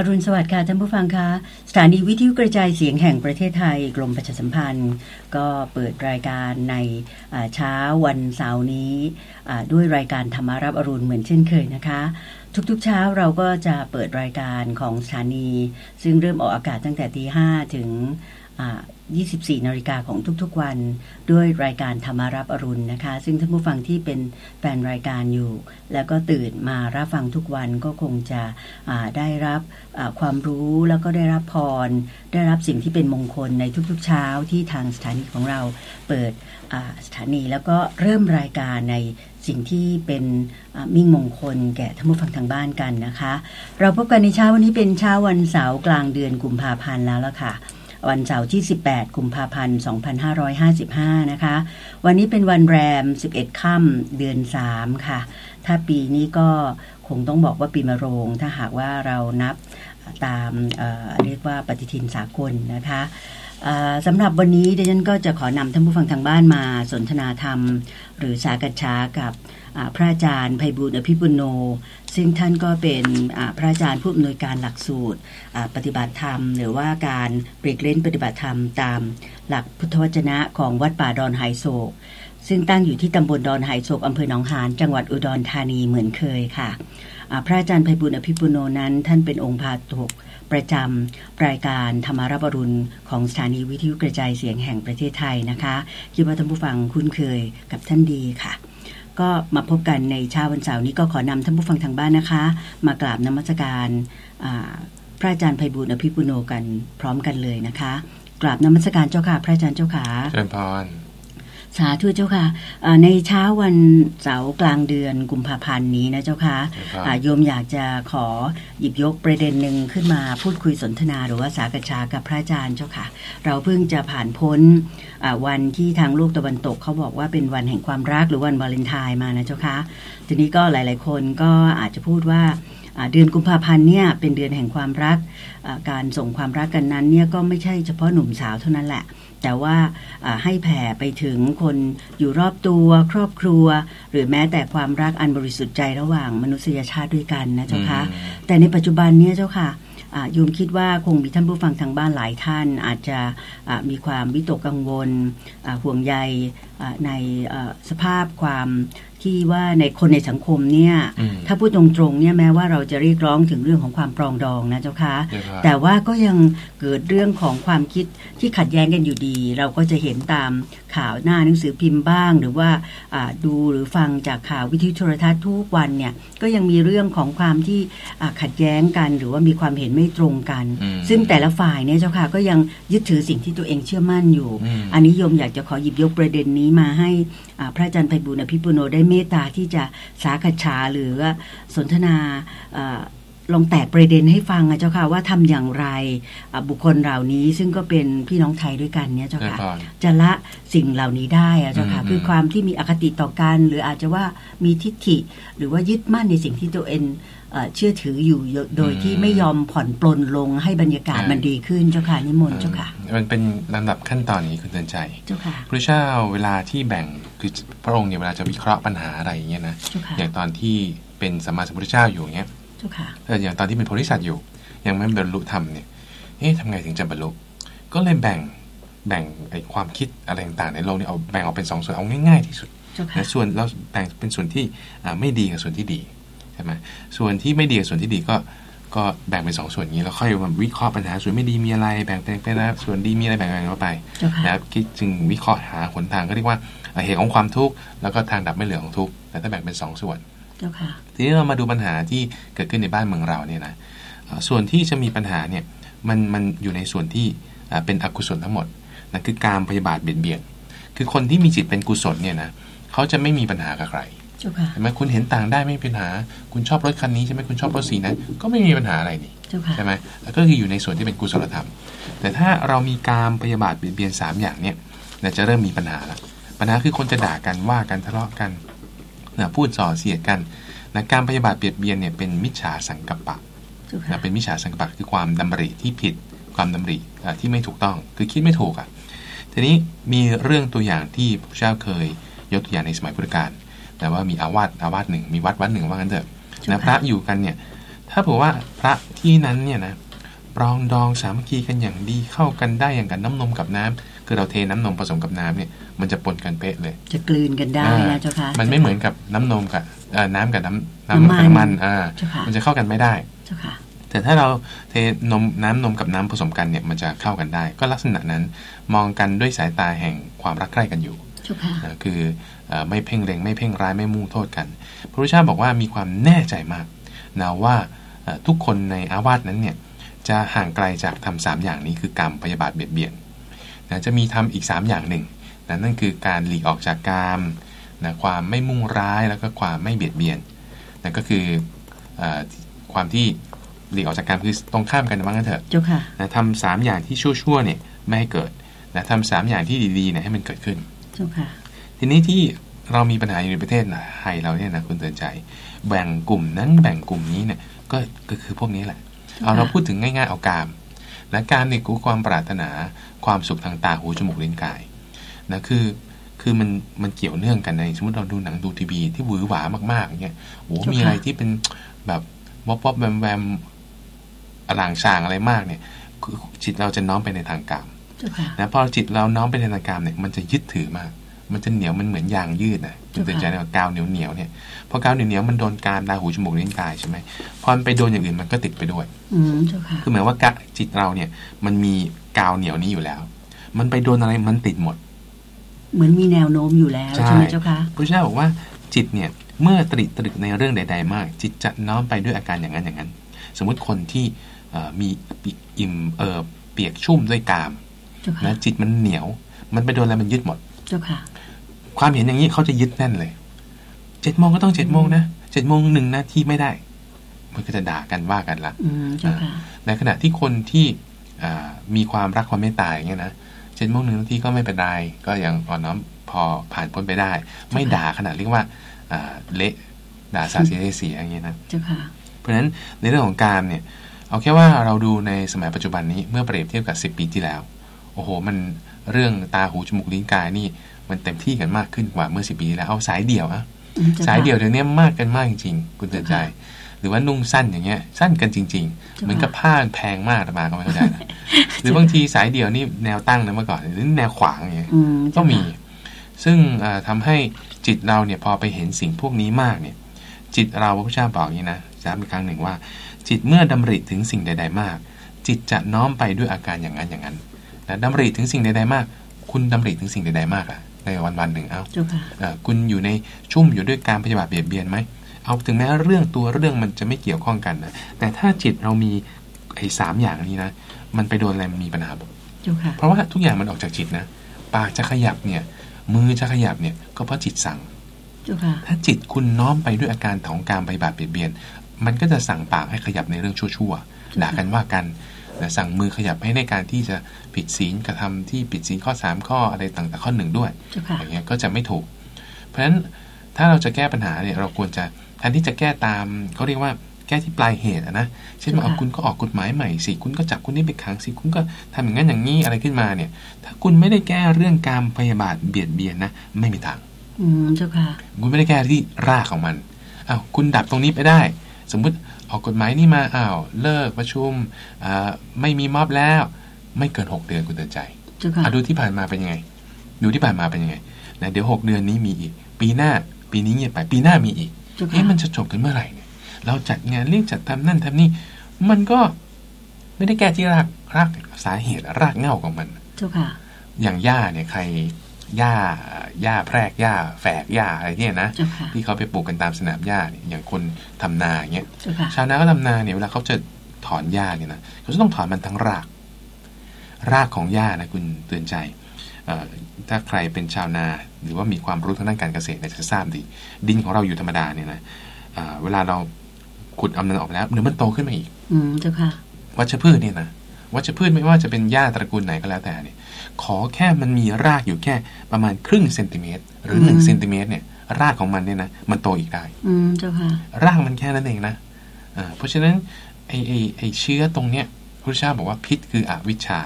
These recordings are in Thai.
อรุณสวัสดิ์ค่ะท่านผู้ฟังคะสถานีวิทยุกระจายเสียงแห่งประเทศไทยกรมประชาสัมพันธ์ ก็เปิดรายการในเช้าวันเสาร์นี้ด้วยรายการธรรมารับอรุณเหมือนเช่นเคยนะคะ ทุกๆเช้าเราก็จะเปิดรายการของสถานี ซึ่งเริ่มออกอากาศตั้งแต่ตีห้ถึง 24นาฬิกาของทุกๆวัน ด้วยรายการธรรมารับอรุณนะคะ ซึ่งท่านผู้ฟังที่เป็นแฟนรายการอยู่ แล้วก็ตื่นมารับฟังทุกวันก็คงจะได้รับความรู้แล้วก็ได้รับพร ได้รับสิ่งที่เป็นมงคลในทุกๆเช้าที่ทางสถานีของเราเปิดสถานีแล้วก็เริ่มรายการในสิ่งที่เป็นมิ่งมงคลแก่ท่านผู้ฟังทางบ้านกันนะคะ เราพบกันในเช้าวันนี้เป็นเช้าวันเสาร์กลางเดือนกุมภาพันธ์แล้วล่ะค่ะ วันเสาร์ที่ 18 กุมภาพันธ์ 2555 นะคะ วันนี้เป็นวันแรม 11 ค่ำเดือน 3 ค่ะ ถ้าปีนี้ก็คงต้องบอกว่าปีมะโรง ถ้าหากว่าเรานับตามเเรียกว่าปฏิทินสากลนะคะสำหรับวันนี้ดิฉันก็จะขอนำท่านผู้ฟังทางบ้านมาสนทนาธรรม หรือสากัะชากับพระอาจารย์ไพบุญอภิปุโนซึ่งท่านก็เป็นพระอาจารย์ผู้อำนวยการหลักสูตรปฏิบัติธรรม หรือว่าการปลีกเล่นปฏิบัติธรรมตามหลักพุทธวจนะของวัดป่าดอนไฮโศก ซึ่งตั้งอยู่ที่ตำบลดอนไฮโศกอำเภอหนองหานจังหวัดอุดรธานีเหมือนเคยค่ะ พระอาจารย์ไพบุญอภิปุโนนั้น ท่านเป็นองค์พาถกประจำรายการธรรมารับรุณของสถานีวิทยุกระจายเสียงแห่งประเทศไทยนะคะคิดว่าท่านผู้ฟังคุ้นเคยกับท่านดีค่ะ ก็มาพบกันในเช้าวันเสาร์นี้ก็ขอนำท่านผู้ฟังทางบ้านนะคะ มากราบนมัสการพระอาจารย์ไพบุญอภิปุโนกันพร้อมกันเลยนะคะ กราบนมัสการเจ้าค่ะ พระอาจารย์เจ้าค่ะเชิญพร สาธุเจ้าค่ะในเช้าวันเสาร์กลางเดือนกุมภาพันธ์นี้นะเจ้าค่ะโยมอยากจะขอหยิบยกประเด็นหนึ่งขึ้นมาพูดคุยสนทนาหรือว่าสากชากับพระอาจารย์เจ้าค่ะ เราเพิ่งจะผ่านพ้นวันที่ทางโลกตะวันตกเขาบอกว่าเป็นวันแห่งความรักหรือวันวาเลนไทน์มานะเจ้าค่ะทีนี้ก็หลาย ๆ คนก็อาจจะพูดว่าเดือนกุมภาพันธ์เนี่ยเป็นเดือนแห่งความรัก การส่งความรักกันนั้นเนี่ยก็ไม่ใช่เฉพาะหนุ่มสาวเท่านั้นแหละ แต่ว่าให้แผ่ไปถึงคนอยู่รอบตัวครอบครัว หรือแม้แต่ความรักอันบริสุทธิ์ใจระหว่างมนุษยชาติด้วยกันนะเจ้าคะแต่ในปัจจุบันนี้เจ้าค่ะโยมคิดว่าคงมีท่านผู้ฟังทางบ้านหลายท่านอาจจะมีความวิตกกังวลห่วงใย ในสภาพความที่ว่าในคนในสังคมเนี่ย ถ้าพูดตรงๆเนี่ยแม้ว่าเราจะเรียกร้องถึงเรื่องของความปรองดองนะเจ้าคะแต่ว่าก็ยังเกิดเรื่องของความคิดที่ขัดแย้งกันอยู่ดี เราก็จะเห็นตามข่าวหน้าหนังสือพิมพ์บ้าง หรือว่าดูหรือฟังจากข่าววิทยุโทรทัศน์ทุกวันเนี่ยก็ยังมีเรื่องของความที่ขัดแย้งกัน หรือว่ามีความเห็นไม่ตรงกัน ซึ่งแต่ละฝ่ายเนี่ยเจ้าค่ะก็ยังยึดถือสิ่งที่ตัวเองเชื่อมั่นอยู่ อันนี้โยมอยากจะขอหยิบยกประเด็นนี้มาให้พระอาจารย์ไพบุญอภิปุโนได้เมตตาที่จะสาขชาหรือสนทนาลองแตกประเด็นให้ฟังนะเจ้าค่ะว่าทำอย่างไรบุคคลเหล่านี้ซึ่งก็เป็นพี่น้องไทยด้วยกันเนี่ยเจ้าค่ะจะละสิ่งเหล่านี้ได้อะเจ้าค่ะคือความที่มีอคติต่อกัน หรืออาจจะว่ามีทิฏฐิ หรือว่ายึดมั่นในสิ่งที่ตัวเอง เชื่อถืออยู่โดยที่ไม่ยอมผ่อนปลนลงให้บรรยากาศมันดีขึ้นเจ้าค่ะนิมนต์เจ้าค่ะ มันเป็นลำดับขั้นตอนนี้คุณเตือนใจเจ้าค่ะพระเจ้าเวลาที่แบ่งคือพระองค์เนี่ยเวลาจะวิเคราะห์ปัญหาอะไรอย่างเงี้ยนะอย่างตอนที่เป็นสมมาสมุทรเจ้าอยู่เงี้ยแต่อย่างตอนที่เป็นโพธิสัตว์อยู่ยังไม่บรรลุธรรมเนี่ยเอ๊ะทำไงถึงจะบรรลุก็เลยแบ่งแบ่งไอ้ความคิดอะไรต่างๆในโลกนี้เอาแบ่งออกเป็นสองส่วนเอาง่าย ๆ ที่สุดและส่วนเราแบ่งเป็นส่วนที่ไม่ดีกับส่วนที่ดีใช่ไหมส่วนที่ไม่ดีกับส่วนที่ดีก็ก็แบ่งเป็นสองส่วนนี้แล้วค่อยมาวิเคราะห์ปัญหาส่วนไม่ดีมีอะไรแบ่งเป็นไปแล้วส่วนดีมีอะไรแบ่งกันเข้าไปแล้วคิดจึงวิเคราะห์หาหนทางก็เรียกว่าเหตุของความทุกข์แล้วก็ทางดับไม่เหลือของทุกข์แต่ถ้าแบ่งเป็นสองส่วนทีนี้เรามาดูปัญหาที่เกิดขึ้นในบ้านเมืองเราเนี่ยนะส่วนที่จะมีปัญหาเนี่ยมันมันอยู่ในส่วนที่เป็นอกุศลทั้งหมดนั่นคือการพยาบาทเบียดเบียนคือคนที่มีจิตเป็นกุศลเนี่ยนะเขาจะไม่มีปัญหากับใคร ใช่ไหมคุณเห็นต่างได้ไม่มีปัญหา คุณชอบรถคันนี้ใช่ไหมคุณชอบรถสีนั้น ก็ไม่มีปัญหาอะไรนี่ใช่ไหมแล้วก็คืออยู่ในส่วนที่เป็นกุศลธรรม แต่ถ้าเรามีการพยาบาทเบียดเบียนสามอย่างเนี่ยจะเริ่มมีปัญหาละปัญหาคือคนจะด่ากันว่ากันทะเลาะกันนะพูดส่อเสียดกันนะการพยาบาทเบียดเบียนเนี่ยเป็นมิจฉาสังกัปปะนะเป็นมิจฉาสังกัปปะคือความดำริที่ผิดความดำริที่ไม่ถูกต้องคือคิดไม่ถูกอะทีนี้มีเรื่องตัวอย่างที่พระเจ้าเคยยกตัวอย่างในสมัยพุทธกาล แต่ว่ามีอาวาสอาวาสหนึ่งมีวัดวัดหนึ่งว่างั้นเถอะนะพระอยู่กันเนี่ย ถ้าบอกว่าพระที่นั้นเนี่ยนะปรองดองสามัคคีกันอย่างดีเข้ากันได้อย่างกันน้ำนมกับน้ำคือเราเทน้ำนมผสมกับน้ำเนี่ยมันจะปนกันเป๊ะเลย จะกลืนกันได้นะเจ้าค่ะมันไม่เหมือนกับน้ำนมกับน้ำกับน้ำน้ำกับน้ำมันอ่ามันจะเข้ากันไม่ได้เจ้าค่ะแต่ถ้าเราเทนมน้ำนมกับน้ำผสมกันเนี่ยมันจะเข้ากันได้ ก็ลักษณะนั้นมองกันด้วยสายตาแห่งความรักใคร่กันอยู่ คือไม่เพ่งเล็งไม่เพ่งร้ายไม่มุ่งโทษกัน พระพุทธเจ้าบอกว่ามีความแน่ใจมากนะว่าทุกคนในอาวาสนั้นเนี่ยจะห่างไกลจากทำสามอย่างนี้คือกรรมพยาบาทเบียดเบียนนะจะมีทำอีก 3 อย่างหนึ่งนะนั่นคือการหลีกออกจากกรรมนะความไม่มุ่งร้ายแล้วก็ความไม่เบียดเบียนนั่นก็คืออความที่หลีกออกจากกรรมคือตรงข้ามกันบ้างกันเถอะนะทำสามอย่างที่ชั่วๆเนี่ยไม่ให้เกิดนะทำสามอย่างที่ดีๆเนี่ยให้มันเกิดขึ้น ทีนี้ที่เรามีปัญหาอยู่ในประเทศไทยเราเนี่ยนะคุณเตือนใจ แบ่งกลุ่มนั้นแบ่งกลุ่มนี้เนี่ยก็ก็คือพวกนี้แหละ เอาเราพูดถึงง่ายๆเอากามและการนี่คือความปรารถนาความสุขทางตาหูจมูกลิ้นกายนะคือคือมันมันเกี่ยวเนื่องกันในสมมติเราดูหนังดูทีวีที่หวือหวามากๆอย่างเงี้ยโอ้มีอะไรที่เป็นแบบวอบวอบแวมแวมอลางชางอะไรมากเนี่ยคือจิตเราจะน้อมไปในทางกาม นะพอจิตเราน้อมไปในทางกามเนี่ยมันจะยึดถือมาก มันจะเหนียวมันเหมือนยางยืดนะคุณตื่นใจนะกาวเหนียวเหนียวเนี่ยพอกาวเหนียวเหนียวมันโดนกามตาหูจมูกลิ้นกายใช่ไหมพอมันไปโดนอย่างอื่นมันก็ติดไปด้วยอืมเจ้าค่ะคือหมายว่ากะจิตเราเนี่ย มันมีกาวเหนียวนี้อยู่แล้ว มันไปโดนอะไรมันติดหมด เหมือนมีแนวโน้มอยู่แล้วใช่ไหมเจ้าค่ะพระเจ้าบอกว่าจิตเนี่ยเมื่อตริตรึกในเรื่องใด ๆ มาก จิตจะน้อมไปด้วยอาการอย่างนั้นอย่างนั้น สมมุติคนที่มีอิ่มเออเปียกชุ่มด้วยกาม นะจิตมันเหนียว มันไปโดนอะไรมันยึดหมดเจ้าค่ะความเห็นอย่างนี้เขาจะยึดแน่นเลยเจ็ดโมงก็ต้องเจ็ดโมงนะเจ็ดโมงหนึ่งนาทีไม่ได้ มันก็จะด่ากันว่ากันละในขณะที่คนที่มีความรักความเมตตาอย่างเงี้ยนะเจ็ดโมงหนึ่งนาทีก็ไม่เป็นไรก็ยังอ่อนน้อมพอผ่านพ้นไปได้ ไม่ด่าขนาดเรียกว่าเละด่าสาเสียเสียอย่างเงี้ยนะเพราะฉะนั้นในเรื่องของการเนี่ยเอาแค่ว่าเราดูในสมัยปัจจุบันนี้เมื่อเปรียบเทียบกับสิบปีที่แล้ว โอ้โห มันเรื่องตาหูจมูกลิ้นกายนี่ มันเต็มที่กันมากขึ้นกว่าเมื่อสิบปีที่แล้วเอาสายเดี่ยวอะสายเดี่ยวเดี๋ยวนี้มากกันมากจริงๆ คุณเตือนใจ หรือว่านุ่งสั้นอย่างเงี้ย สั้นกันจริง ๆ เหมือนกับผ้าแพงมากแต่มาก็ไม่เข้าใจนะหรือบางทีสายเดี่ยวนี่แนวตั้งนะเมื่อก่อนหรือแนวขวางอย่างเงี้ยก็มี ซึ่งทำให้จิตเราเนี่ยพอไปเห็นสิ่งพวกนี้มากเนี่ย จิตเราพระพุทธเจ้าบอกอย่างนี้นะย้ำอีกครั้งหนึ่งว่า จิตเมื่อดำริถึงสิ่งใด ๆ มาก จิตจะน้อมไปด้วยอาการอย่างนั้นอย่างนั้นแต่ ดำริถึงสิ่งใดๆมาก คุณดำริถึงสิ่งใดๆมากอะในวันวันหนึ่งเอาคุณอยู่ในชุ่มอยู่ด้วยการปฏิบัติเบียดเบียนไหมเอาถึงแม้เรื่องตัวเรื่องมันจะไม่เกี่ยวข้องกันนะแต่ถ้าจิตเรามีไอ้สามอย่างนี้นะมันไปโดนอะไรมันมีปัญหาเพราะว่าทุกอย่างมันออกจากจิตนะปากจะขยับเนี่ย มือจะขยับเนี่ยก็เพราะจิตสั่งถ้าจิตคุณน้อมไปด้วยอาการของการปฏิบัติเบียดเบียน มันก็จะสั่งปากให้ขยับในเรื่องชั่วๆด่ากันว่ากัน นะสั่งมือขยับให้ในการที่จะผิดศีลกระทำที่ผิดศีลข้อ 3 ข้ออะไรต่างๆข้อหนึ่งด้วยอย่างเงี้ยก็จะไม่ถูก เพราะฉะนั้นถ้าเราจะแก้ปัญหาเนี่ยเราควรจะแทนที่จะแก้ตามเขาเรียกว่าแก้ที่ปลายเหตุนะเช่นว่าเอาคุณก็ออกกฎหมายใหม่สิคุณก็จับคุณนี่ไปขังสิคุณก็ทำอย่างนั้นอย่างนี้อะไรขึ้นมาเนี่ย ถ้าคุณไม่ได้แก้เรื่องการพยาบาทเบียดเบียนนะไม่มีทางอืมเจ้าค่ะคุณไม่ได้แก้ที่รากของมันอ้าวคุณดับตรงนี้ไปได้ สมมุติ ออกกฎหมายนี่มาอ้าวเลิกประชุมไม่มีม็อบแล้วไม่เกินหกเดือนคุณเตือนใจอดูที่ผ่านมาเป็นยังไง ดูที่ผ่านมาเป็นยังไงนะเดี๋ยวหกเดือนนี้มีอีก ปีหน้าปีนี้เงียบไปปีหน้ามีอีกเอ๊ะมันจะจบกันเมื่อไหร่เนี่ยเราจัดงานเรียกจัดทำนั่นทำนี่มันก็ไม่ได้แก้ที่รากรากสาเหตุรากเง่าของมัน เจ้าค่ะ อย่างหญ้าเนี่ยใคร หญ้าหญ้าแพรกหญ้าแฝกหญ้าอะไรเนี่ยนะที่เขาไปปลูกกันตามสนามหญ้าเนี่ยอย่างคนทำนาอย่างเงี้ยชาวนาก็ทำนาเนี่ยเวลาเขาจะถอนหญ้าเนี่ยนะเขาจะต้องถอนมันทั้งราก รากของหญ้านะคุณเตือนใจถ้าใครเป็นชาวนาหรือว่ามีความรู้ทางด้านการเกษตรจะทราบดี ดินของเราอยู่ธรรมดาเนี่ยนะเวลาเราขุดเอามันออกแล้วเนื้อมันโตขึ้นมาอีก อืมเจ้าค่ะวัชพืชเนี่ยนะวัชพืชไม่ว่าจะเป็นหญ้าตระกูลไหนก็แล้วแต่เนี่ย ขอแค่มันมีรากอยู่แค่ประมาณครึ่งเซนติเมตรหรือหนึ่งเซนติเมตรเนี่ย รากของมันเนี่ยนะมันโตอีกได้ อืมเจ้าค่ะ รากมันแค่นั้นเองนะอ่าเพราะฉะนั้นไอไอไอเชื้อตรงเนี้ยพระเจ้าบอกว่าพิษคืออวิชชา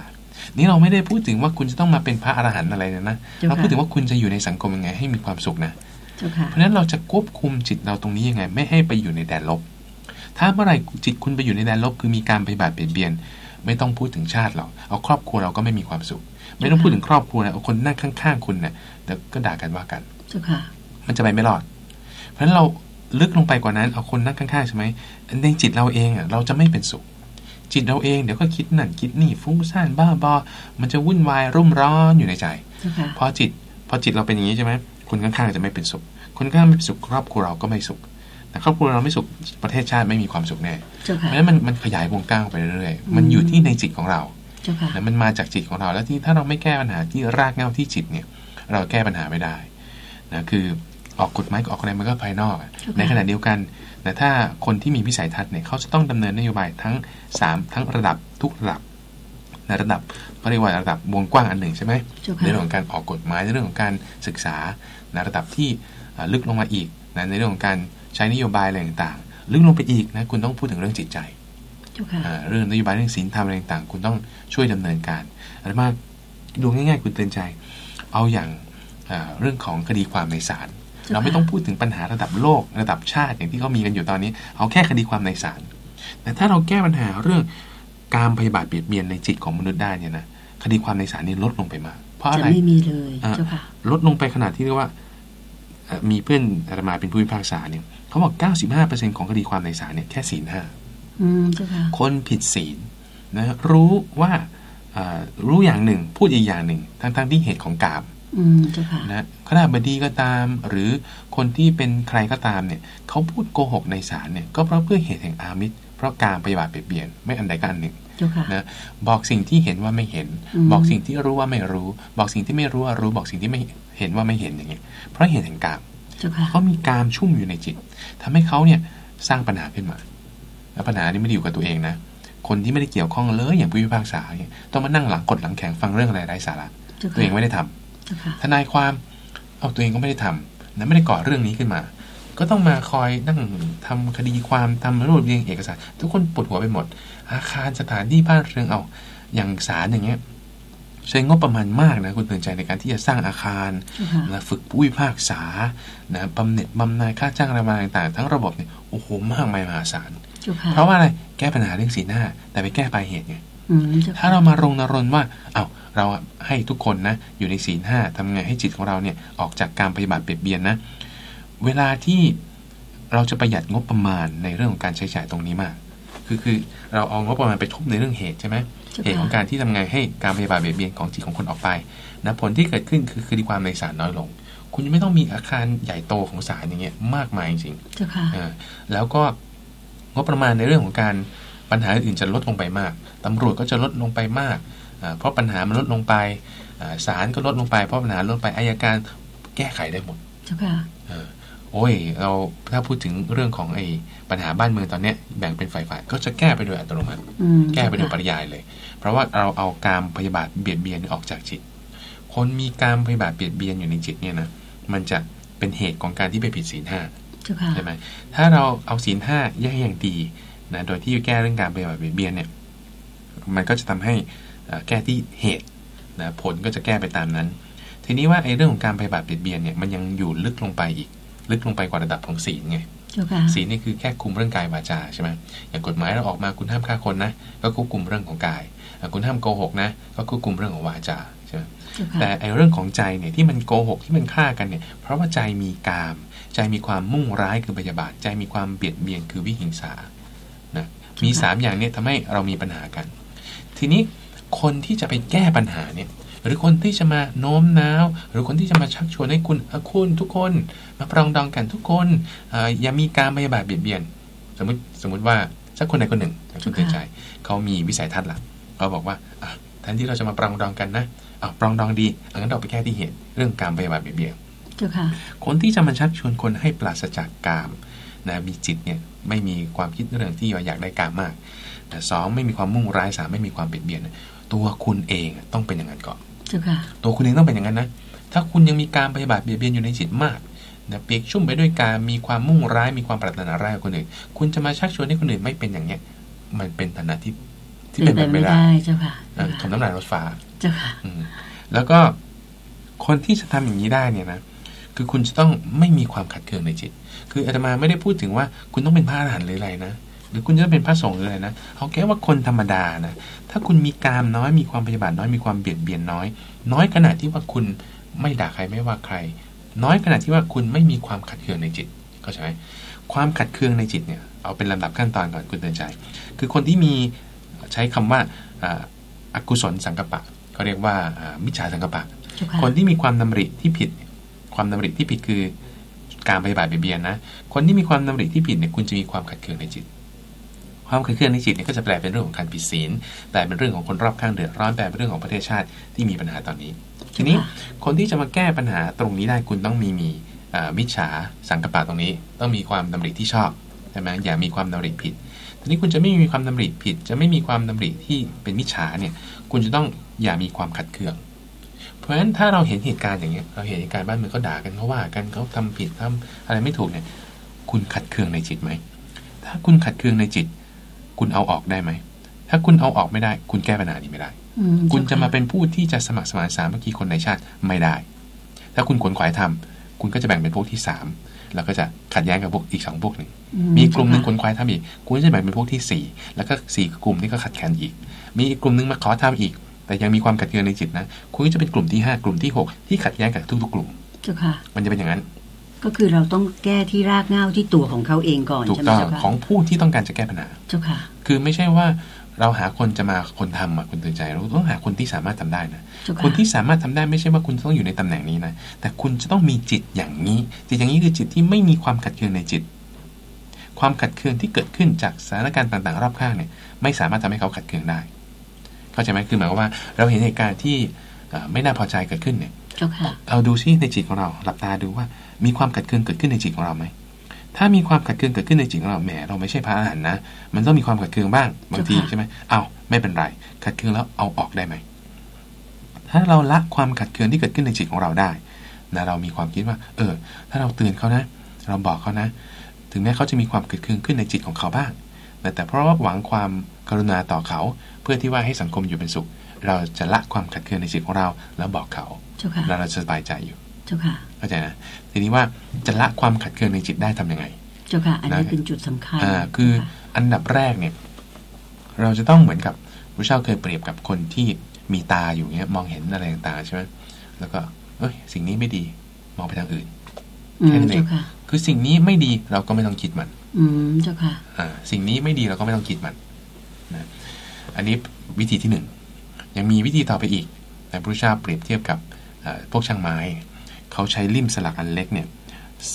นี่เราไม่ได้พูดถึงว่าคุณจะต้องมาเป็นพระอรหันต์อะไรนะเราพูดถึงว่าคุณจะอยู่ในสังคมยังไงให้มีความสุขนะเพราะฉะนั้นเราจะควบคุมจิตเราตรงนี้ยังไง ไม่ให้ไปอยู่ในแดนลบ ถ้าเมื่อไหร่จิตคุณไปอยู่ในแดนลบ คือมีการปฏิบัติเปลี่ยนเบียน ไม่ต้องพูดถึงชาติหรอกเอาครอบครัวเราก็ไม่มีความสุข ไม่ต้องพูดถึงครอบครัวนะเอาคนนั่งข้างๆคุณเนี่ยเดี๋ยวก็ด่ากันว่ากันมันจะไปไม่รอด เพราะฉะนั้นเราลึกลงไปกว่านั้นเอาคนนั่งข้างๆใช่ไหมในจิตเราเองอะเราจะไม่เป็นสุข จิตเราเองเดี๋ยวก็คิดนั่นคิดนี่ฟุ้งซ่านบ้าบอมันจะวุ่นวายรุ่มร้อนอยู่ในใจพอจิตพอจิตเราเป็นอย่างนี้ใช่ไหมคนข้างๆจะไม่เป็นสุข คนข้างไม่เป็นสุขครอบครัวเราก็ไม่สุขแต่ครอบครัวเราไม่สุขประเทศชาติไม่มีความสุขแน่เพราะฉะนั้นมันมันขยายวงกว้างไปเรื่อยๆมันอยู่ที่ในจิตของเราแล้ว มันมาจากจิตของเรา แล้วที่ถ้าเราไม่แก้ปัญหาที่รากเหง้าที่จิตเนี่ย เราแก้ปัญหาไม่ได้นะคือออกกฎหมายออกอะไรมันก็ภายนอก ในขณะเดียวกันแต่ถ้าคนที่มีวิสัยทัศน์เนี่ยเขาจะต้องดำเนินนโยบายทั้ง 3 ทั้งระดับทุกระดับในระดับเขาเรียกว่าระดับวงกว้างอันหนึ่งใช่ไหมในเรื่องของการออกกฎหมายในเรื่องของการศึกษาในระดับที่ลึกลงมาอีกนะในเรื่องของการใช้นโยบายอะไรต่างๆ ลึกลงไปอีกนะคุณต้องพูดถึงเรื่องจิตใจ เรื่องนโยบายเรื่องศีลธรรมอะไรต่างๆ คุณต้องช่วยดำเนินการอะไรมากดูง่ายๆ คุณเตือนใจ เอาอย่างเรื่องของคดีความในศาลเราไม่ต้องพูดถึงปัญหาระดับโลกระดับชาติอย่างที่เขามีกันอยู่ตอนนี้ เอาแค่คดีความในศาลแต่ถ้าเราแก้ปัญหาเรื่องการพยาบาทเบียดเบียนในจิตของมนุษย์ได้เนี่ยนะคดีความในศาลนี่ลดลงไปมากเพราะอะไรไม่มีเลยเจ้าค่ะลดลงไปขนาดที่เรียกว่ามีเพื่อนอาตมาเป็นผู้พิพากษาเนี่ยเขาบอกเก้าสิบห้าเปอร์เซ็นของคดีความในศาลเนี่ยแค่ศีลห้า คนผิดศีลนะรู้ว่ารู้อย่างหนึ่ง พูดอีกอย่างหนึ่งทั้งๆทที่เหตุของกาบนะขณะบดีก็ตาม หรือคนที่เป็นใครก็ตามเนี่ยเขาพูดโกหกในศาลเนี่ยก็เพราะเพื่อเหตุแห่งอามิตร เพราะการปฏิบัติเปลี่ยน ไม่อันใดก็อันหนึ่งนะบอกสิ่งที่เห็นว่าไม่เห็น บอกสิ่งที่รู้ว่าไม่รู้ บอกสิ่งที่ไม่รู้ว่ารู้บอกสิ่งที่ไม่เห็นว่าไม่เห็นอย่างเงี้ยเพราะเหตุแห่งกามเขามีกามชุ่มอยู่ในจิตทำให้เขาเนี่ยสร้างปัญหาขึ้นมา แล้วปัญหานี้ไม่ได้อยู่กับตัวเองนะคนที่ไม่ได้เกี่ยวข้องเลยอย่างผู้พิพากษาเนี่ยต้องมานั่งหลังกดหลังแข็งฟังเรื่องอะไรไร้สาระตัวเองไม่ได้ทำทนายความเอาตัวเองก็ไม่ได้ทำนะไม่ได้ก่อเรื่องนี้ขึ้นมา ก็ต้องมาคอยนั่งทำคดีความทำรวบเรียงเอกสาร ทุกคนปวดหัวไปหมด อาคารสถานที่บ้านเรือนเอาอย่างศาลอย่างเงี้ยใช้งบประมาณมากนะคุณตื่นใจในการที่จะสร้างอาคารและฝึกผู้พิพากษานะบำเหน็จบำนาญค่าจ้างอะไรต่างๆ ทั้งระบบเนี่ยโอ้โหมากมายมหาศาล เพราะว่าอะไรแก้ปัญหาเรื่องสีหน้า แต่ไปแก้ปลายเหตุไงถ้าเรามารงนรนว่า เอา้าเราให้ทุกคนนะ อยู่ในศีลห้าทำไงให้จิตของเราเนี่ยออกจากการปฏิบัติเปลี่ยนเบียนนะ เวลาที่เราจะประหยัดงบประมาณในเรื่องของการใช้จ่ายตรงนี้มาก คือคือเราเอางบประมาณไปทุ่มในเรื่องเหตุใช่ไหมเหตุของการที่ทำไงให้การพยาบาลเบียดเบียนของจิตของคนออกไปนะผลที่เกิดขึ้นคือคือความในศาลน้อยลง คุณไม่ต้องมีอาคารใหญ่โตของศาลอย่างเงี้ยมากมายจริงๆแล้วก็ งบประมาณในเรื่องของการปัญหาอื่นจะลดลงไปมากตำรวจก็จะลดลงไปมาก เพราะปัญหามันลดลงไปศาลก็ลดลงไป เพราะปัญหาลดไปอายการแก้ไขได้หมดโอ้ยเราถ้าพูดถึงเรื่องของไอ้ปัญหาบ้านเมืองตอนเนี้ยแบ่งเป็นฝ่ายๆก็จะแก้ไปโดยอัตโนมัติ แก้ไปโดยปริยายเลย เพราะว่าเราเอาการพยาบาทเบียดเบียนออกจากจิต คนมีการพยาบาทเบียดเบียนอยู่ในจิตเนี่ยนะมันจะเป็นเหตุของการที่ไปผิดศีลห้า ใช่ไหมถ้าเราเอาศีลห้าแยกอย่างดีนะโดยที่แก้เรื่องการพยาบาทเบียดเบียนเนี่ย มันก็จะทำให้แก้ที่เหตุนะผลก็จะแก้ไปตามนั้น ทีนี้ว่าไอ้เรื่องของการพยาบาทเบียดเบียนเนี่ยมันยังอยู่ลึกลงไปอีก ลึกลงไปกว่าระดับของศีลไงศีลนี่คือแค่คุมเรื่องกายวาจาใช่ไหมอย่างกฎหมายเราออกมาคุณห้ามฆ่าคนนะก็ควบคุมเรื่องของกาย คุณห้ามโกหกนะ ก็ควบคุมเรื่องของวาจาใช่ไหมแต่ไอเรื่องของใจเนี่ยที่มันโกหกที่มันฆ่ากันเนี่ย เพราะว่าใจมีกาม ใจมีความมุ่งร้ายคือพยาบาท ใจมีความเบียดเบียนคือวิหิงสานะมีสามอย่างเนี่ยทำให้เรามีปัญหากัน ทีนี้คนที่จะไปแก้ปัญหาเนี่ยหรือคนที่จะมาโน้มน้าว หรือคนที่จะมาชักชวนให้คุณคุณทุกคน มาปรองดองกันทุกคนอย่ามีการพยาบาทเบียดเบียน สมมติสมมติว่าสักคนใดคนหนึ่งคุณเตือนใจ เขามีวิสัยทัศน์หลักเขาบอกว่าแทนที่เราจะมาปรองดองกันนะเอาปรองดองดีงั้นเราไปแก้ที่เหตุเรื่องการพยาบาทเบียดเบียน คนที่จะมาชักชวนคนให้ปราศจากกามนะมีจิตเนี่ยไม่มีความคิดเรื่องที่อยากได้กามมากแต่สองไม่มีความมุ่งร้ายสามไม่มีความเบียดเบียนตัวคุณเองต้องเป็นอย่างนั้นก่อนตัวคุณเองต้องเป็นอย่างนั้นนะถ้าคุณยังมีการปฏิบัติเบียดเบียนอยู่ในจิตมากนะเปียกชุ่มไปด้วยการมีความมุ่งร้ายมีความปรารถนาร้ายกับคนอื่น คุณจะมาชักชวนให้คนอื่นไม่เป็นอย่างเนี้ย มันเป็นฐานะที่ที่เป็นไปไม่ได้เจ้าค่ะถมน้ำลายรถฟ้าเจ้าค่ะแล้วก็คนที่จะทำอย่างนี้ได้เนี่ยนะ คือคุณจะต้องไม่มีความขัดเคืองในจิต คืออาตมาไม่ได้พูดถึงว่าคุณต้องเป็นพระอรหันต์หรืออะไรนะหรือคุณจะเป็นพระสงฆ์หรืออะไรนะเอาแค่ว่าคนธรรมดานะถ้าคุณมีกามน้อยมีความพยาบาทน้อยมีความเบียดเบียนน้อย น้อยขนาดที่ว่าคุณไม่ด่าใครไม่ว่าใคร น้อยขนาดที่ว่าคุณไม่มีความขัดเคืองในจิตเข้าใจไหมความขัดเคืองในจิตเนี่ยเอาเป็นลำดับขั้นตอนก่อนคุณเตือนใจ คือคนที่มีใช้คำว่าอกุศลสังกปะเขาเรียกว่ามิจฉาสังกปะ คนที่มีความดำริที่ผิด ความดำริที่ผิดคือการปฏิบัติเบียนนะ คนที่มีความดำริที่ผิดเนี่ยคุณจะมีความขัดเคืองในจิต ความขัดเคืองในจิตเนี่ยก็จะแปลเป็นเรื่องของการผิดศีลแปลเป็นเรื่องของคนรอบข้างเดือดร้อนแปลเป็นเรื่องของประเทศชาติที่มีปัญหาตอนนี้ ทีนี้คนที่จะมาแก้ปัญหาตรงนี้ได้คุณต้องมีมีมิจฉาสังกปะตรงนี้ ต้องมีความดำริที่ชอบใช่ไหมอย่ามีความดำริผิดทีนี้คุณจะไม่มีความดำริผิด จะไม่มีความดำริที่เป็นมิจฉาเนี่ย คุณจะต้องอย่ามีความขัดเคือง เพราะฉะนั้นถ้าเราเห็นเหตุการณ์อย่างเงี้ยเราเห็นเหตุการณ์บ้านเมืองเขาด่ากันเขาว่ากันเขาทำผิดทำอะไรไม่ถูกเนี่ย คุณขัดเคืองในจิตไหมถ้าคุณขัดเคืองในจิต คุณเอาออกได้ไหมถ้าคุณเอาออกไม่ได้ คุณแก้ปัญหานี้ไม่ได้ คุณจะมาเป็นผู้ที่จะสมัครสมานสามัคคีคนในชาติไม่ได้ ถ้าคุณขวนขวายทำคุณก็จะแบ่งเป็นพวกที่สามแล้วก็จะขัดแย้งกับพวกอีกสองพวกหนึ่ง มีกลุ่มหนึ่งคนควายทำอีก คุณจะแบ่งเป็นพวกที่สี่แล้วก็สี่กลุ่มนี้ก็ขัดแย้งอีก มีอีกกลุ่มหนึ่งมาขอทำอีก แต่ยังมีความขัดแย้งในจิตนะคุณก็จะเป็นกลุ่มที่ห้ากลุ่มที่หกที่ขัดแย้งกับทุกๆกลุ่มเจ้าค่ะมันจะเป็นอย่างนั้น ก็คือเราต้องแก้ที่รากเหง้าที่ตัวของเขาเองก่อนถูกต้องของผู้ที่ต้องการจะแก้ปัญหาเจ้าค่ะ คือไม่ใช่ว่าเราหาคนจะมาคนทำอะคุณตื่นใจ เราต้องหาคนที่สามารถทำได้นะคนที่สามารถทำได้ไม่ใช่ว่าคุณต้องอยู่ในตำแหน่งนี้นะแต่คุณจะต้องมีจิตอย่างนี้ จิตอย่างนี้คือจิตที่ไม่มีความขัดเคืองในจิต ความขัดเคืองที่เกิดขึ้นจากสถานการณ์ต่างๆ รอบข้างเนี่ย ไม่สามารถทำให้เขาขัดเคืองได้ เข้าใจไหมคือหมายความว่า เราเห็นเหตุการณ์ที่ไม่น่าพอใจเกิดขึ้นเนี่ยเอาดูซิในจิตของเรา หลับตาดูว่ามีความขัดเคืองเกิดขึ้นในจิตของเราไหมถ้ามีความขัดเคืองเกิดขึ้นในจิตของเราแหมเราไม่ใช่พระอรหันต์นะ มันต้องมีความขัดเคืองบ้างบางทีใช่ไหมเอาไม่เป็นไรขัดเคืองแล้วเอาออกได้ไหมถ้าเราละความขัดเคืองที่เกิดขึ้นในจิตของเราได้นะเรามีความคิดว่า เออ ถ้าเราเตือนเขานะ เราบอกเขานะ ถึงแม้เขาจะมีความขัดเคืองขึ้นในจิตของเขาบ้าง แต่เพราะว่าหวังความกรุณาต่อเขา เพื่อที่ว่าให้สังคมอยู่เป็นสุข เราจะละความขัดเคืองในจิตของเราแล้วบอกเขาแล้วเราจะสบายใจอยู่จ้าค่ะเข้าใจนะทีนี้ว่าจะละความขัดเคืองในจิตได้ทํำยังไง เจ้าค่ะ อันนี้เป็นจุดสำคัญอ่าคืออันดับแรกเนี่ย เราจะต้องเหมือนกับพระเจ้าเคยเปรียบกับคนที่มีตาอยู่เงี้ย มองเห็นอะไรต่างๆใช่ไหมแล้วก็ เอ้ย สิ่งนี้ไม่ดี มองไปทางอื่นแค่นั้นเองคือสิ่งนี้ไม่ดีเราก็ไม่ต้องคิดมัน อืมเจ้าค่ะอ่าสิ่งนี้ไม่ดีเราก็ไม่ต้องคิดมันนะอันนี้วิธีที่หนึ่งยังมีวิธีต่อไปอีกแต่พระเจ้าเปรียบเทียบกับพวกช่างไม้ เขาใช้ลิ่มสลักอันเล็กเนี่ย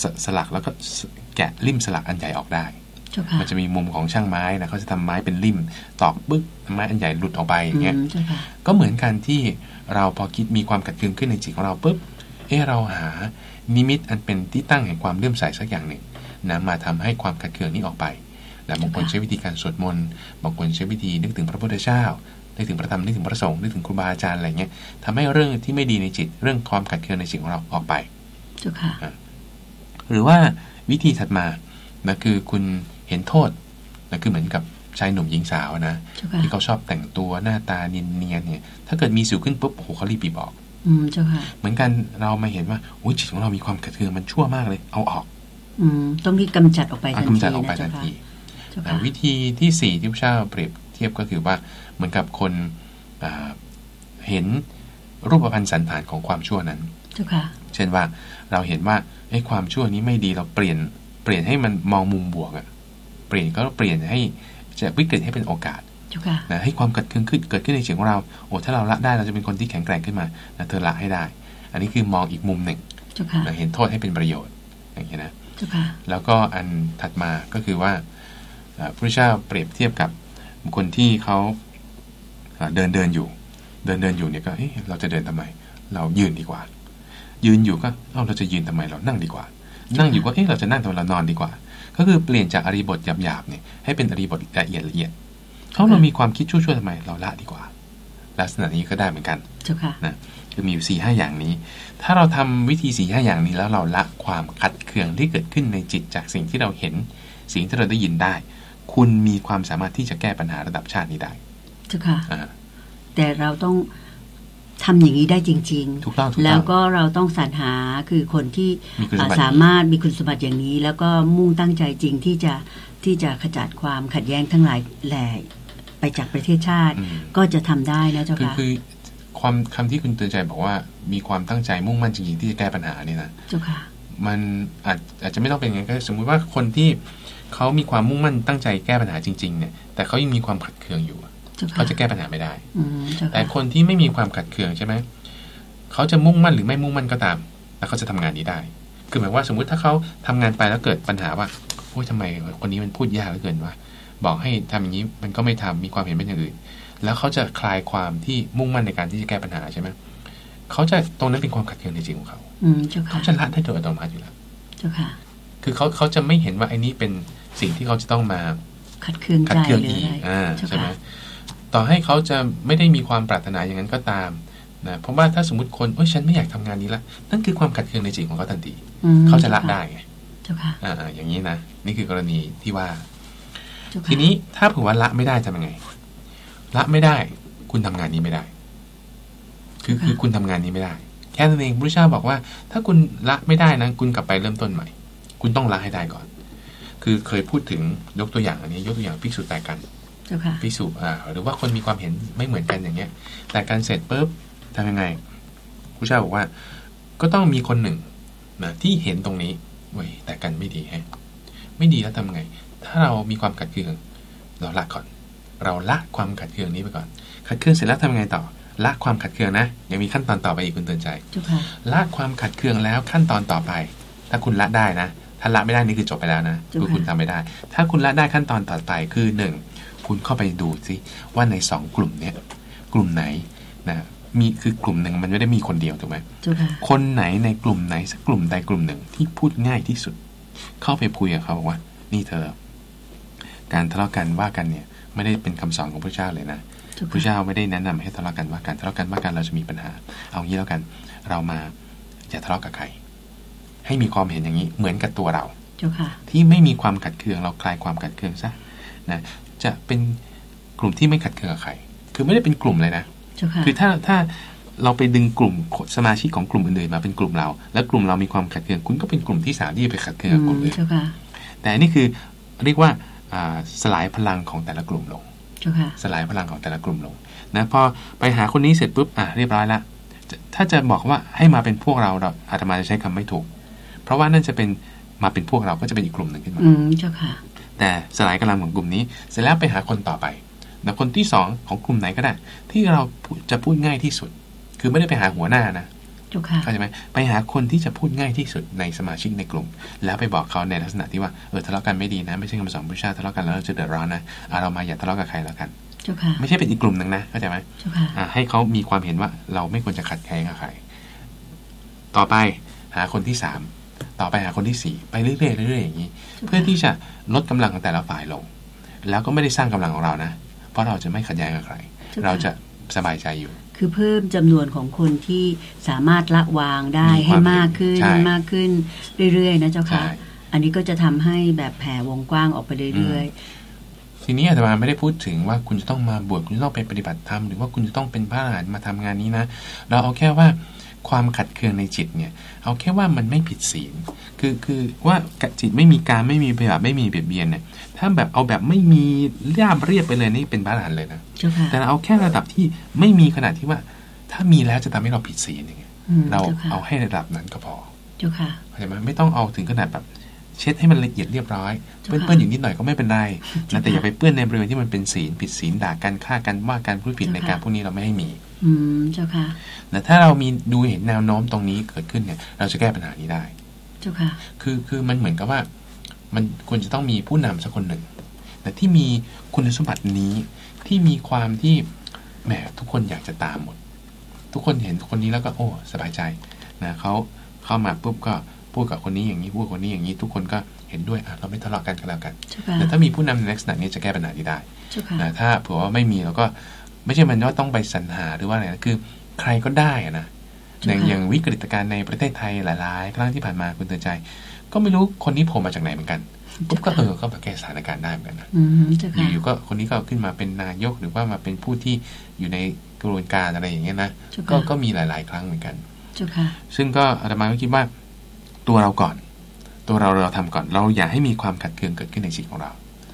สสลักแล้วก็แกะลิ่มสลักอันใหญ่ออกได้ มันจะมีมุมของช่างไม้นะเขาจะทำไม้เป็นลิ่มตอกบึ้กไม้อันใหญ่หลุดออกไปอย่างเงี้ยก็เหมือนกันที่เราพอคิดมีความกัดเคืองขึ้นในจิตของเราปุ๊บเออเราหานิมิตอันเป็นที่ตั้งแห่งความเลื่อมใสสักอย่างหนึ่ง นะมาทำให้ความขัดเคืองนี้ออกไปแต่บางคนใช้วิธีการสวดมนต์บางคนใช้วิธีนึกถึงพระพุทธเจ้านึกถึงพระธรรมนึกถึงพระสงฆ์นึกถึงครูบาอาจารย์อะไรเงี้ยทำให้เรื่องที่ไม่ดีในจิต เรื่องความขัดเคืองในจิตของเราออกไปจุค่ะหรือว่าวิธีถัดมานะคือคุณเห็นโทษนะคือเหมือนกับชายหนุ่มหญิงสาวนะที่เขาชอบแต่งตัวหน้าตาเนียนๆเนี่ย ถ้าเกิดมีสิวขึ้นปุ๊บโอ้โหเขารีบปีบอกอืมเจ้าค่ะเหมือนกันเรามาเห็นว่าโอ้ยจิตของเรามีความขัดเคืองมันชั่วมากเลย เอาออกอืม ต้องรีบกำจัดออกไปทันทีกำจัดออกไปทันทีวิธีที่สี่ที่พระเจ้าเปรียบเทียบก็คือว่าเหมือนกับคนเห็นรูปพันธ์สันฐานของความชั่วนั้นเช่นว่าเราเห็นว่าไอ้ความชั่วนี้ไม่ดีเราเปลี่ยนเปลี่ยนให้มันมองมุมบวกอะเปลี่ยนก็เปลี่ยนให้จะวิกฤตให้เป็นโอกาสนะให้ความเกิดขึ้นขึ้นเกิดขึ้นในเสียงของเราโอ้ถ้าเราละได้เราจะเป็นคนที่แข็งแกร่งขึ้นมานะเธอละให้ได้ อันนี้คือมองอีกมุมหนึ่งเราเห็นโทษให้เป็นประโยชน์อย่างนี้นะ แล้วก็อันถัดมาก็คือว่าพระเจ้าเปรียบเทียบกับคนที่เขาเดินเดินอยู่ เดินเดินอยู่เนี่ยก็เฮ้เราจะเดินทำไม เรายืนดีกว่า ยืนอยู่ก็เอ้าเราจะยืนทำไมเรานั่งดีกว่า นั่งอยู่ก็เอ๊ะเราจะนั่งทำไมเรานอนดีกว่า ก็คือเปลี่ยนจากอริบทหยาบๆเนี่ยให้เป็นอริบทละเอียดละเอียดเขาเรามีความคิดชั่วๆทำไมเราละดีกว่า ลักษณะนี้ก็ได้เหมือนกันนะ คือมีอยู่สี่ห้าอย่างนี้ ถ้าเราทำวิธีสี่ห้าอย่างนี้แล้วเราละความขัดเคืองที่เกิดขึ้นในจิตจากสิ่งที่เราเห็น สิ่งที่เราได้ยินได้ คุณมีความสามารถที่จะแก้ปัญหาระดับชาตินี้ได้จ้าค่ะแต่เราต้องทำอย่างนี้ได้จริงๆถูกต้องแล้วก็เราต้องสรรหาคือคนที่สามารถมีคุณสมบัติอย่างนี้ แล้วก็มุ่งตั้งใจจริงที่จะที่จะขจัดความขัดแย้งทั้งหลายแหล่ไปจากประเทศชาติก็จะทำได้นะเจ้าค่ะคือ ความคำที่คุณเตือนใจบอกว่ามีความตั้งใจมุ่งมั่นจริงๆที่จะแก้ปัญหานี่นะเจ้าค่ะมันอาจอาจจะไม่ต้องเป็นอย่างนั้นก็สมมุติว่าคนที่เขามีความมุ่งมั่นตั้งใจแก้ปัญหาจริง ๆ เนี่ย แต่เขายังมีความขัดเคืองอยู่เขาจะแก้ปัญหาไม่ได้แต่คนที่ไม่มีความขัดเคืองใช่ไหมเขาจะมุ่งมั่นหรือไม่มุ่งมั่นก็ตามแต่เขาจะทำงานนี้ได้ คือหมายว่าสมมุติถ้าเขาทำงานไปแล้วเกิดปัญหาว่าโอ้ยทำไมคนนี้มันพูดยากเหลือเกินวะบอกให้ทำอย่างนี้มันก็ไม่ทำมีความเห็นเป็นอย่างอื่น แล้วเขาจะคลายความที่มุ่งมั่นในการที่จะแก้ปัญหาใช่ไหมเขาจะตรงนั้นเป็นความขัดเคืองในจิตของเขาเขาจะละได้โดยอัตโนมัติอยู่แล้วเจ้าค่ะคือเขาเขาจะไม่เห็นว่าไอ้นี้เป็นสิ่งที่เขาจะต้องมาขัดเคืองขัดเคืองอีกอ่าใช่ไหมต่อให้เขาจะไม่ได้มีความปรารถนาอย่างนั้นก็ตามนะเพราะว่าถ้าสมมติคนโอ้ยฉันไม่อยากทำงานนี้ละนั่นคือความขัดเคืองในจิตของเขาทันทีเขาจะละได้ไงเจ้าค่ะอ่าอย่างนี้นะนี่คือกรณีที่ว่า ทีนี้ถ้าผือว่าละไม่ได้จะเป็นไง ละไม่ได้ คุณทำงานนี้ไม่ได้ คือคือคุณทำงานนี้ไม่ได้ แค่นั้นเองพระเจ้าบอกว่า ถ้าคุณละไม่ได้นะคุณกลับไปเริ่มต้นใหม่ คุณต้องละให้ได้ก่อน คือเคยพูดถึงยกตัวอย่างอันนี้ ยกตัวอย่างภิกษุแต่กันภิกษุอ่าหรือว่าคนมีความเห็นไม่เหมือนกันอย่างเงี้ย แต่การเสร็จปุ๊บทำยังไงพระเจ้าบอกว่า ก็ต้องมีคนหนึ่งนะที่เห็นตรงนี้เว้ยแต่กันไม่ดีฮะไม่ดีแล้วทำไง ถ้าเรามีความขัดเคืองเราละก่อน เราละความขัดเคืองนี้ไปก่อน ขัดเคืองเสร็จแล้วทำไงต่อ ละความขัดเคืองนะ ยังมีขั้นตอนต่อไปอีกคุณเตือนใจละความขัดเคืองแล้วขั้นตอนต่อไป ถ้าคุณละได้นะ ถ้าละไม่ได้นี่คือจบไปแล้วนะคือคุณทำไม่ได้ ถ้าคุณละได้ขั้นตอนต่อไปคือหนึ่งคุณเข้าไปดูสิว่าในสองกลุ่มเนี้ยกลุ่มไหนนะมีคือกลุ่มหนึ่งมันไม่ได้มีคนเดียวถูกไหมคนไหนในกลุ่มไหนสักกลุ่มใดกลุ่มหนึ่งที่พูดง่ายที่สุด เข้าไปคุยกับเขาบอกว่า นี่เธอ การทะเลาะกันว่ากันเนี่ย ไม่ได้เป็นคำสอนของพระเจ้าเลยนะพระเจ้าไม่ได้แนะนำให้ทะเลาะกันว่ากันทะเลาะกันว่ากันเราจะมีปัญหา เอางี้แล้วกัน เรามาอย่าทะเลาะกับใคร ให้มีความเห็นอย่างนี้เหมือนกับตัวเราที่ไม่มีความขัดเคืองเราคลายความขัดเคืองซะนะจะเป็นกลุ่มที่ไม่ขัดเคืองกับใคร คือไม่ได้เป็นกลุ่มเลยนะคือถ้าถ้าเราไปดึงกลุ่มสมาชิกของกลุ่มอื่นๆมาเป็นกลุ่มเรา แล้วกลุ่มเรามีความขัดเคืองคุณก็เป็นกลุ่มที่สามที่จะไปขัดเคืองกับกลุ่มอื่นแต่นี่คือเรียกว่า สลายพลังของแต่ละกลุ่มลงสลายพลังของแต่ละกลุ่มลงนะพอไปหาคนนี้เสร็จปุ๊บอะเรียบร้อยละถ้าจะบอกว่าให้มาเป็นพวกเราเราอาตมาจะใช้คำไม่ถูก เพราะว่านั่นจะเป็นมาเป็นพวกเราก็จะเป็นอีกกลุ่มหนึ่งขึ้นมาอืมเจ้าค่ะ แต่สลายกำลังของกลุ่มนี้ เสร็จแล้วไปหาคนต่อไปแต่คนที่สองของกลุ่มไหนก็ได้ ที่เราจะพูดง่ายที่สุด คือไม่ได้ไปหาหัวหน้านะ เข้าใจไหมไปหาคนที่จะพูดง่ายที่สุดในสมาชิกในกลุ่ม แล้วไปบอกเขาในลักษณะที่ว่าเออทะเลาะกันไม่ดีนะ ไม่ใช่คำสอนพระเจ้าทะเลาะกันแล้วจะเดือดร้อนนะเอาเรามาอย่าทะเลาะกับใครแล้วกันไม่ใช่เป็นอีกกลุ่มหนึ่งนะเข้าใจไหมให้เขามีความเห็นว่าเราไม่ควรจะขัดแย้งกับใคร ต่อไปหาคนที่สามต่อไปหาคนที่สี่ไปเรื่อยๆเรื่อยๆอย่างนี้ เพื่อที่จะลดกำลังของแต่ละฝ่ายลง แล้วก็ไม่ได้สร้างกำลังของเรานะ เพราะเราจะไม่ขัดแย้งกับใคร เราจะสบายใจอยู่ คือเพิ่มจำนวนของคนที่สามารถละวางได้ให้มากขึ้นมากขึ้นเรื่อยๆ นะเจ้าค่ะ อันนี้ก็จะทำให้แบบแผ่วงกว้างออกไปเรื่อยๆ ทีนี้อาตมาไม่ได้พูดถึงว่าคุณจะต้องมาบวชคุณจะต้องไปปฏิบัติธรรมหรือว่าคุณจะต้องเป็นพระอรหันต์มาทำงานนี้นะ เราเอาแค่ว่าความขัดเคืองในจิตเนี่ย เอาแค่ว่ามันไม่ผิดศีล คือคือว่าจิตไม่มีการไม่มีแบบไม่มีเบียดเบียนเนี่ย ถ้าแบบเอาแบบไม่มีราบเรียบไปเลยนี่เป็นบ้าหลานเลยนะแต่เอาแค่ระดับที่ไม่มีขนาดที่ว่า ถ้ามีแล้วจะทำให้เราผิดศีลอย่างเงี้ยเราเอาให้ระดับนั้นก็พอเจ้าค่ะเข้าใจไหมไม่ต้องเอาถึงขนาดแบบเช็ดให้มันละเอียดเรียบร้อย เปื้อนๆอย่างนิดหน่อยก็ไม่เป็นไรนะแต่อย่าไปเปื้อนในบริเวณที่มันเป็นศีลผิดศีลด่ากันฆ่ากันว่าการพูดผิดในการพวกนี้เราไม่ให้มี อืมเจ้าค่ะแต่ถ้าเรามีดูเห็นแนวโน้มตรงนี้เกิดขึ้นเนี่ย เราจะแก้ปัญหานี้ได้ เจ้าค่ะ คือคือมันเหมือนกับว่า มันควรจะต้องมีผู้นำสักคนหนึ่ง แต่ที่มีคุณสมบัตินี้ที่มีความที่แหมทุกคนอยากจะตามหมด ทุกคนเห็นคนนี้แล้วก็โอ้สบายใจนะเขาเข้ามาปุ๊บก็พูดกับคนนี้อย่างนี้พูดกับคนนี้อย่างนี้ ทุกคนก็เห็นด้วยอะเราไม่ทะเลาะกันกันแล้วกัน แต่ถ้ามีผู้นำในลักษณะนี้จะแก้ปัญหานี้ได้นะถ้าเผื่อว่าไม่มีเราก็ไม่ใช่มันว่าต้องไปสรรหาหรือว่าอะไรนะคือใครก็ได้นะอย่างอย่างวิกฤตการณ์ในประเทศไทยหลาย ๆ ครั้งที่ผ่านมาคุณเตือนใจ ก็ไม่รู้คนนี้ผมมาจากไหนเหมือนกันปุ๊บก็เออก็มาแก้สถานการณ์ได้เหมือนกันนะอยู่ๆก็คนนี้ก็ขึ้นมาเป็นนายกหรือว่ามาเป็นผู้ที่อยู่ในกระบวนการอะไรอย่างเงี้ยนะก็ก็มีหลาย ๆ ครั้งเหมือนกันเจ้าค่ะซึ่งก็อาตมาก็คิดว่าตัวเราก่อน ตัวเราเราทำก่อน เราอย่าให้มีความขัดเคืองเกิดขึ้นในจิตของเรา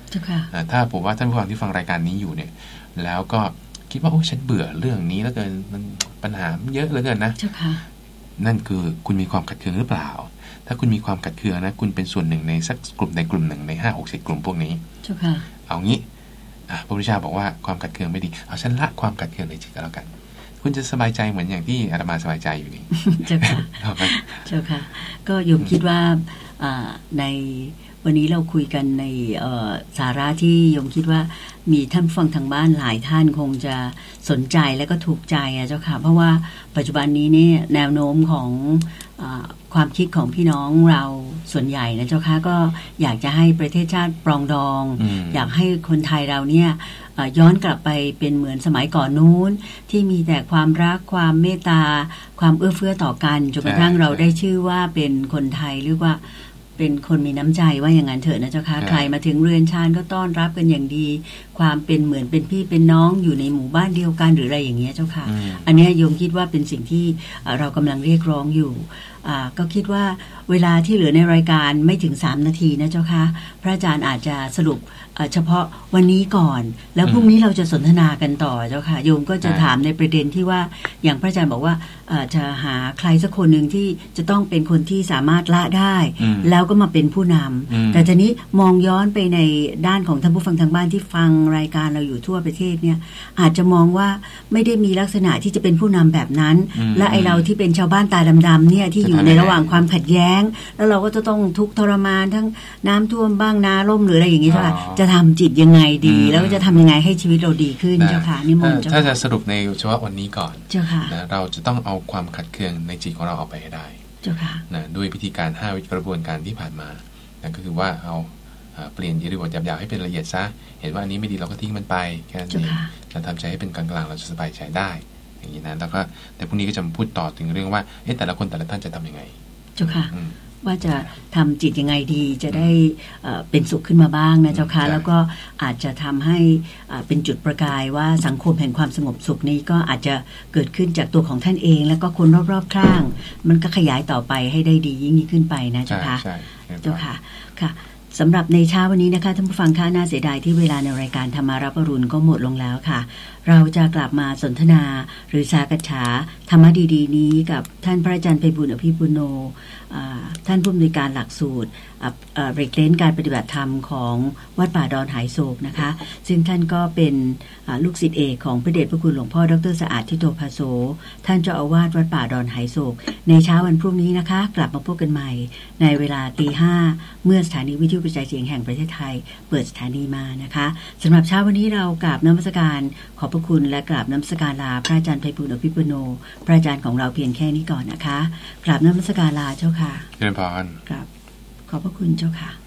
เจ้าค่ะถ้าผมว่าท่านผู้ฟังที่ฟังรายการนี้อยู่เนี่ย แล้วก็คิดว่าโอ้ฉันเบื่อเรื่องนี้แล้วเกินมันปัญหาเยอะเหลือเกินนะเจ้าค่ะนั่นคือคุณมีความขัดเคืองหรือเปล่า ถ้าคุณมีความขัดเคืองนะคุณเป็นส่วนหนึ่งในสักกลุ่มในกลุ่มหนึ่งในห้าหกสิบกลุ่มพวกนี้เจ้าค่ะเอางี้อะพระพุทธเจ้าบอกว่าความขัดเคืองไม่ดี เอาฉันละความขัดเคืองในจิตก็แล้วกัน คุณจะสบายใจเหมือนอย่างที่อาตมาสบายใจอยู่นี่เจ้าค่ะเจ้าค่ะ ก็โยมคิดว่าในวันนี้เราคุยกันในสาระที่ยมคิดว่ามีท่านฟังทางบ้านหลายท่านคงจะสนใจและก็ถูกใจอะเจ้าค่ะ เพราะว่าปัจจุบันนี้เนี่ยแนวโน้มของอ ความคิดของพี่น้องเราส่วนใหญ่นะเจ้าค่ะก็อยากจะให้ประเทศชาติปรองดอง อยากให้คนไทยเราเนี่ยย้อนกลับไปเป็นเหมือนสมัยก่อนนู้น ที่มีแต่ความรักความเมตตา ความเอื้อเฟื้อต่อกันจนกระทั่งเราได้ชื่อว่าเป็นคนไทยเรียกว่าเป็นคนมีน้ำใจว่าอย่างนั้นเถอะนะเจ้าค่ะใครมาถึงเรือนชานก็ต้อนรับกันอย่างดี ความเป็นเหมือนเป็นพี่เป็นน้องอยู่ในหมู่บ้านเดียวกันหรืออะไรอย่างเงี้ยเจ้าค่ะ อันนี้โยมคิดว่าเป็นสิ่งที่เรากำลังเรียกร้องอยู่ ก็คิดว่าเวลาที่เหลือในรายการไม่ถึงสามนาทีนะเจ้าค่ะพระอาจารย์อาจจะสรุปเฉพาะวันนี้ก่อน แล้วพรุ่งนี้เราจะสนทนากันต่อเจ้าค่ะ โยมก็จะถามในประเด็นที่ว่าอย่างพระอาจารย์บอกว่าจะหาใครสักคนหนึ่งที่จะต้องเป็นคนที่สามารถละได้ แล้วก็มาเป็นผู้นำแต่ทีนี้มองย้อนไปในด้านของท่านผู้ฟังทางบ้านที่ฟังรายการเราอยู่ทั่วประเทศเนี่ยอาจจะมองว่าไม่ได้มีลักษณะที่จะเป็นผู้นำแบบนั้น และไอเราที่เป็นชาวบ้านตาดำๆเนี่ยที่อยู่ในระหว่างความขัดแย้ง แล้วเราก็จะต้องทุกทรมานทั้งน้ำท่วมบ้างนาล่มหรืออะไรอย่างนี้ใช่ไหมจะทำจิตยังไงดี แล้วจะทำยังไงให้ชีวิตเราดีขึ้นเจ้าค่ะนิมนต์เจ้าถ้าจะสรุปในเฉพาะวันนี้ก่อนเจ้าค่ะเราจะต้องเอาความขัดเคืองในจิตของเราออกไปให้ได้เจ้าค่ะนะด้วยพิธีการ5วิกระบวนการที่ผ่านมานั่นก็คือว่าเอาเปลี่ยนอิริบทหยาบๆให้เป็นละเอียดซะ เห็นว่าอันนี้ไม่ดีเราก็ทิ้งมันไปแค่นี้เราทำใจให้เป็นกลางๆเราจะสบายใจได้ อย่างนี้นะแล้วก็แต่พรุ่งนี้ก็จะมาพูดต่อถึงเรื่องว่าเอ๊ะแต่ละคนแต่ละท่านจะทํำยังไงเจ้าค่ะ ว่าจะทำจิตยังไงดี จะได้เป็นสุขขึ้นมาบ้างนะเจ้าค่ะแล้วก็อาจจะทำให้เป็นจุดประกายว่าสังคมแห่งความสงบสุขนี้ก็อาจจะเกิดขึ้นจากตัวของท่านเอง แล้วก็คนรอบๆข้าง มันก็ขยายต่อไปให้ได้ดียิ่งขึ้นไปนะเจ้าค่ะเจ้าค่ะค่ะ สำหรับในเช้าวันนี้นะคะท่านผู้ฟังค่าน่าเสียดายที่เวลาในรายการธรรมารับรุณก็หมดลงแล้วค่ะ เราจะกลับมาสนทนาหรือสากฉาธรรมะดีๆ นี้กับท่านพระอาจารย์ไพบุญอภิปุโนท่านผู้อำนวยการหลักสูตร เรกเลนการปฏิบัติธรรมของวัดป่าดอนหายโศกนะคะ ซึ่งท่านก็เป็นลูกศิษย์เอกของพระเดชพระคุณหลวงพ่อดรสะอาดทิโตภาโซท่านเจ้าอาวาสวัดป่าดอนหายโศก ในเช้าวันพรุ่งนี้นะคะ กลับมาพบกันใหม่ ในเวลาตีห้าเมื่อสถานีวิทยุกระจายเสียงแห่งประเทศไทย เปิดสถานีมานะคะสำหรับเช้าวันนี้เรากราบน้ำมศการขอบพระคุณและกราบน้ำมศการลาพระอาจารย์ไพบุญอภิปุโน พระอาจารย์ของเราเพียงแค่นี้ก่อนนะคะกราบน้ำมศการลาเจ้าค่ะเรียนพรครับ ขอบพระคุณเจ้าค่ะ